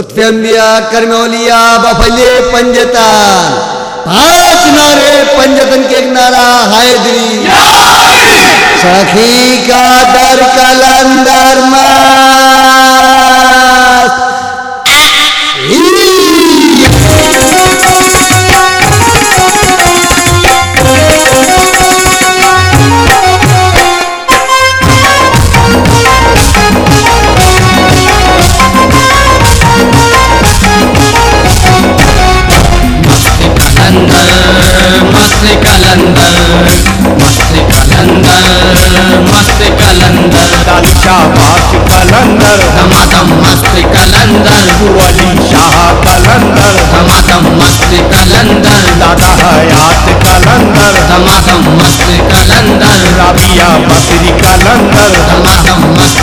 लुत्फ्यंबिया कर्मोलिया बफले पंजतन पाँच नारे पंजतन के एक नारा हायदरी सखी का दर कलंदर मास कलंदर धमाधम मस्त कलंदर राबिया बकरी कलंदर धमाधम मस्त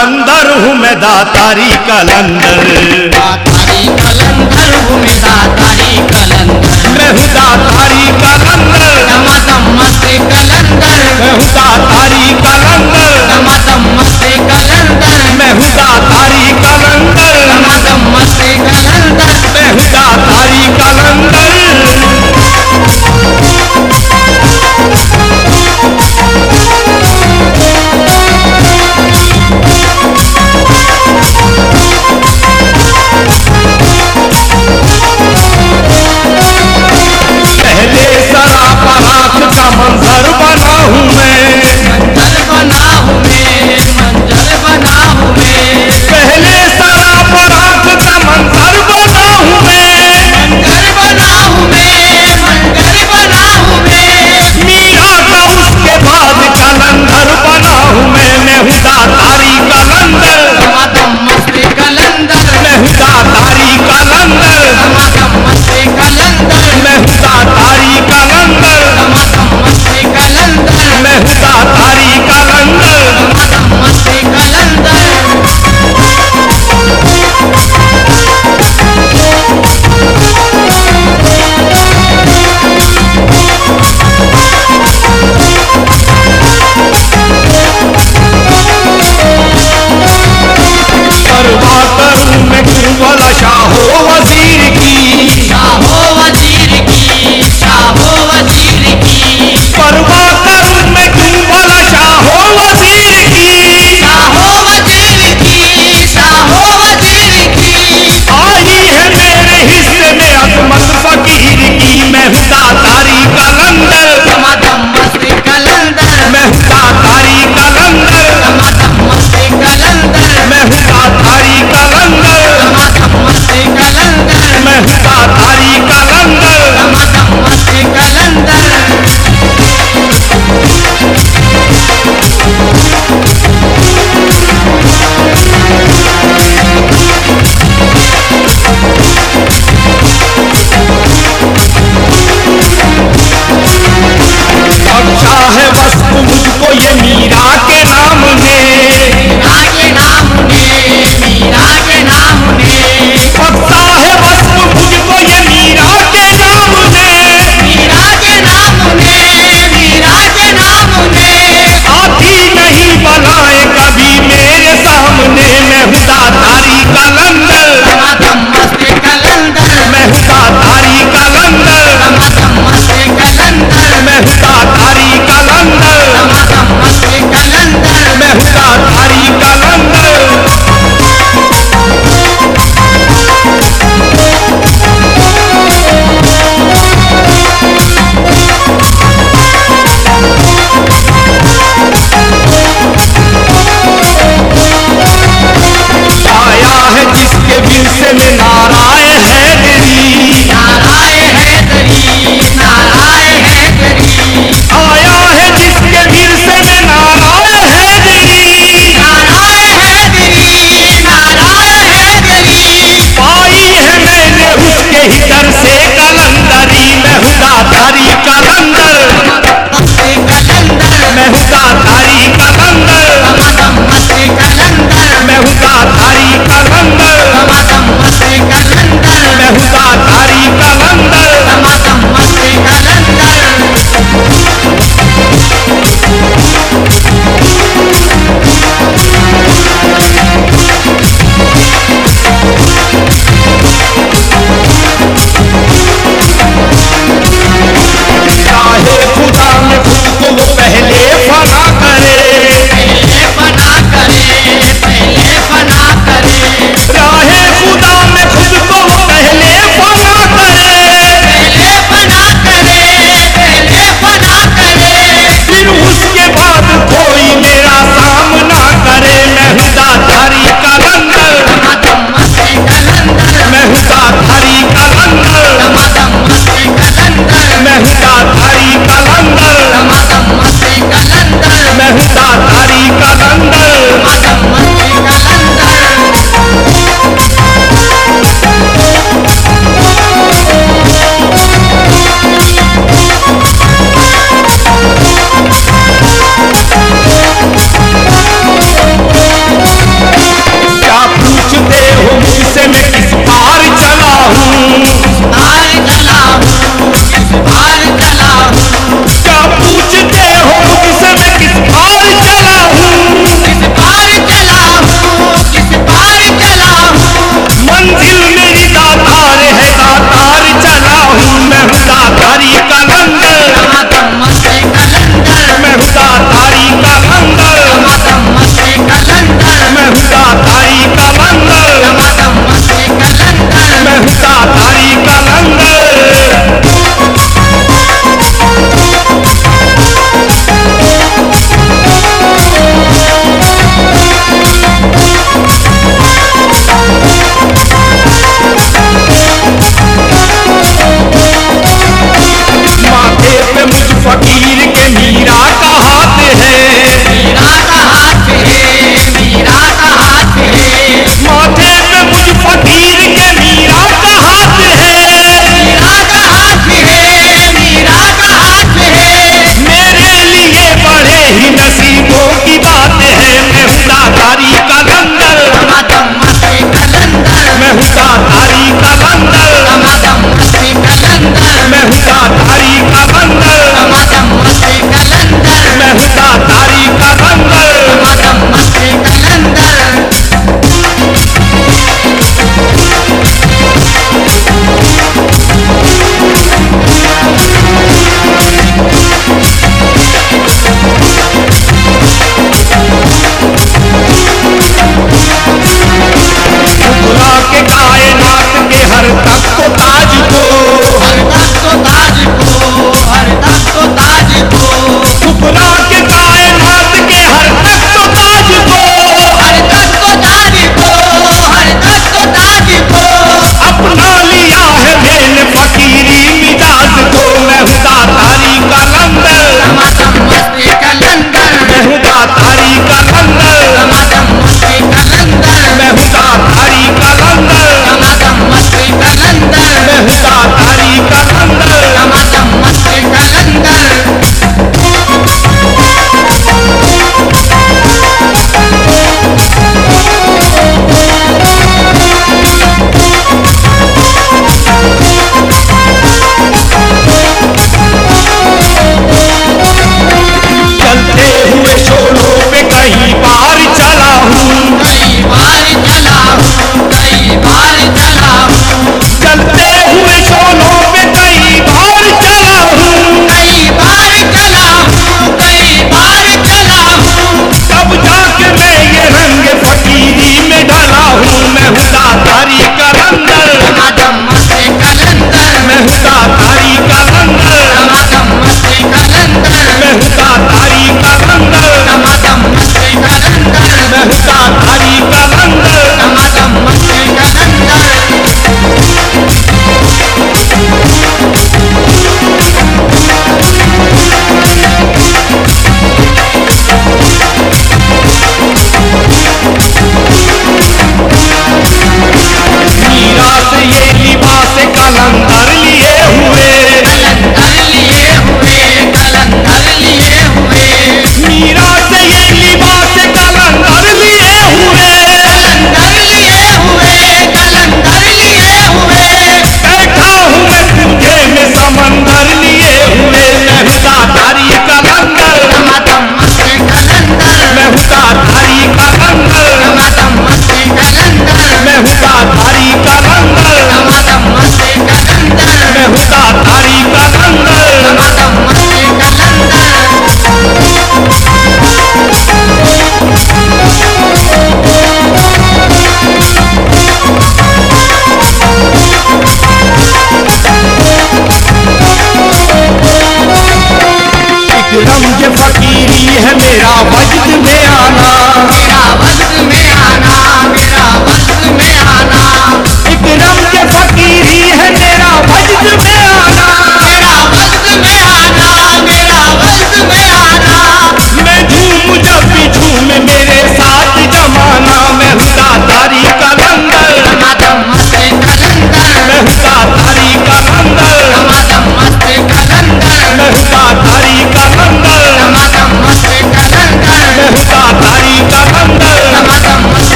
कलंदर हूँ मैं दातारी कलंदर। दातारी कलंदर हूँ मैं दातारी कलंदर। मैं हूँ दातारी कलंदर। दमादम कलंदर। मैं हूँ दातारी कलंदर। दमादम मस्त कलंदर। मैं हूँ दातारी का